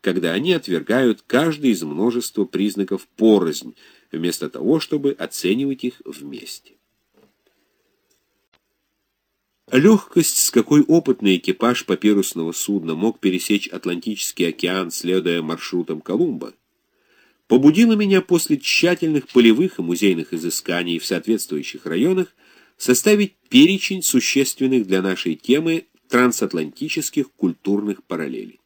когда они отвергают каждый из множества признаков порознь, вместо того, чтобы оценивать их вместе. Легкость, с какой опытный экипаж папирусного судна мог пересечь Атлантический океан, следуя маршрутам Колумба, побудила меня после тщательных полевых и музейных изысканий в соответствующих районах составить перечень существенных для нашей темы трансатлантических культурных параллелей.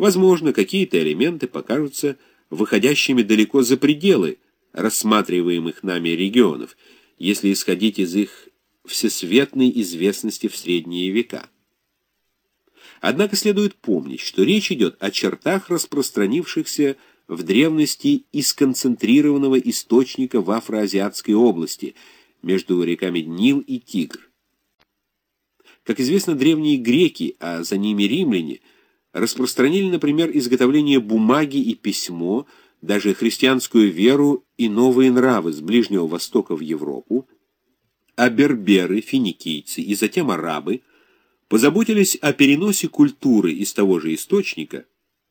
Возможно, какие-то элементы покажутся выходящими далеко за пределы рассматриваемых нами регионов, если исходить из их всесветной известности в средние века. Однако следует помнить, что речь идет о чертах распространившихся в древности из концентрированного источника в Афроазиатской области между реками Нил и Тигр. Как известно, древние греки, а за ними римляне – распространили, например, изготовление бумаги и письмо, даже христианскую веру и новые нравы с Ближнего Востока в Европу, а берберы, финикийцы и затем арабы позаботились о переносе культуры из того же источника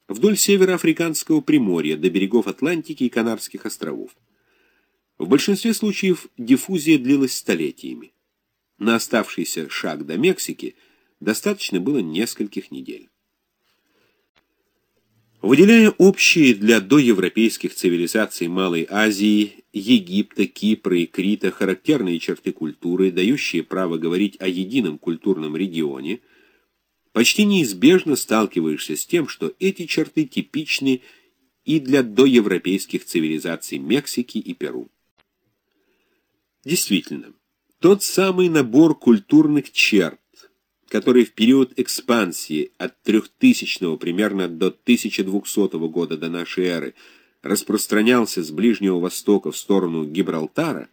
вдоль североафриканского приморья до берегов Атлантики и Канарских островов. В большинстве случаев диффузия длилась столетиями. На оставшийся шаг до Мексики достаточно было нескольких недель. Выделяя общие для доевропейских цивилизаций Малой Азии, Египта, Кипра и Крита характерные черты культуры, дающие право говорить о едином культурном регионе, почти неизбежно сталкиваешься с тем, что эти черты типичны и для доевропейских цивилизаций Мексики и Перу. Действительно, тот самый набор культурных черт, который в период экспансии от 3000 примерно до 1200 года до нашей эры распространялся с Ближнего Востока в сторону Гибралтара,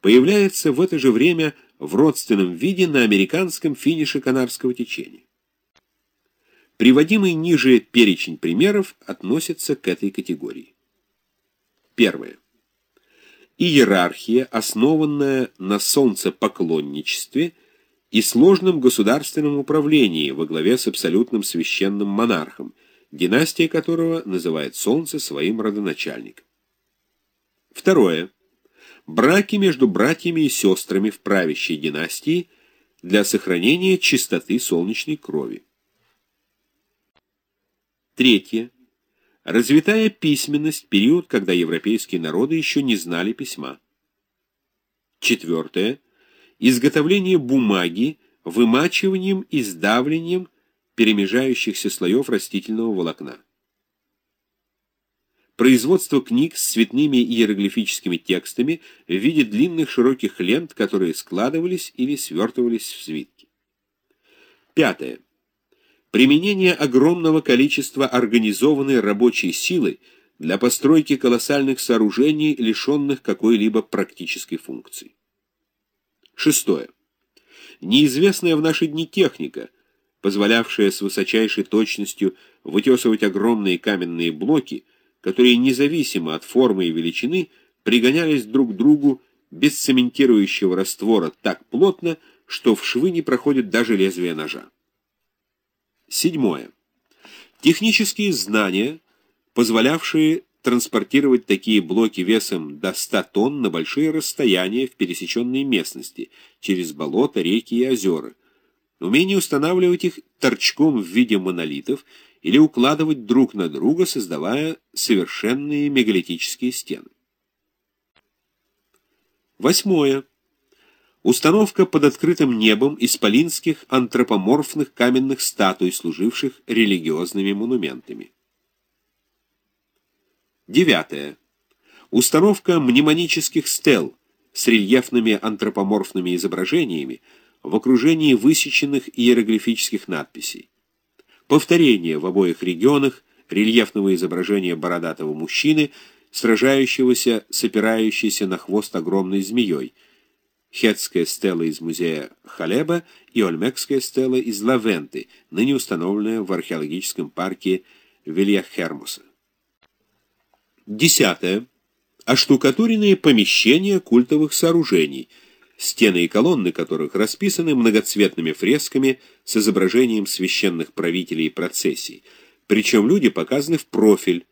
появляется в это же время в родственном виде на американском финише Канарского течения. Приводимый ниже перечень примеров относится к этой категории. Первое. Иерархия, основанная на солнцепоклонничестве – и сложном государственном управлении во главе с абсолютным священным монархом, династия которого называет Солнце своим родоначальником. Второе. Браки между братьями и сестрами в правящей династии для сохранения чистоты солнечной крови. Третье. Развитая письменность, период, когда европейские народы еще не знали письма. Четвертое изготовление бумаги вымачиванием и сдавлением перемежающихся слоев растительного волокна. Производство книг с цветными иероглифическими текстами в виде длинных широких лент, которые складывались или свертывались в свитки. Пятое. Применение огромного количества организованной рабочей силы для постройки колоссальных сооружений, лишенных какой-либо практической функции. Шестое. Неизвестная в наши дни техника, позволявшая с высочайшей точностью вытесывать огромные каменные блоки, которые независимо от формы и величины пригонялись друг к другу без цементирующего раствора так плотно, что в швы не проходит даже лезвие ножа. Седьмое. Технические знания, позволявшие транспортировать такие блоки весом до 100 тонн на большие расстояния в пересеченной местности, через болота, реки и озера. Умение устанавливать их торчком в виде монолитов или укладывать друг на друга, создавая совершенные мегалитические стены. Восьмое. Установка под открытым небом исполинских антропоморфных каменных статуй, служивших религиозными монументами. Девятое. Установка мнемонических стел с рельефными антропоморфными изображениями в окружении высеченных иероглифических надписей. Повторение в обоих регионах рельефного изображения бородатого мужчины, сражающегося с опирающейся на хвост огромной змеей, хетская стела из музея Халеба и ольмекская стела из Лавенты, ныне установленная в археологическом парке Вильяхермуса. Десятое. Оштукатуренные помещения культовых сооружений, стены и колонны которых расписаны многоцветными фресками с изображением священных правителей и процессий, причем люди показаны в профиль,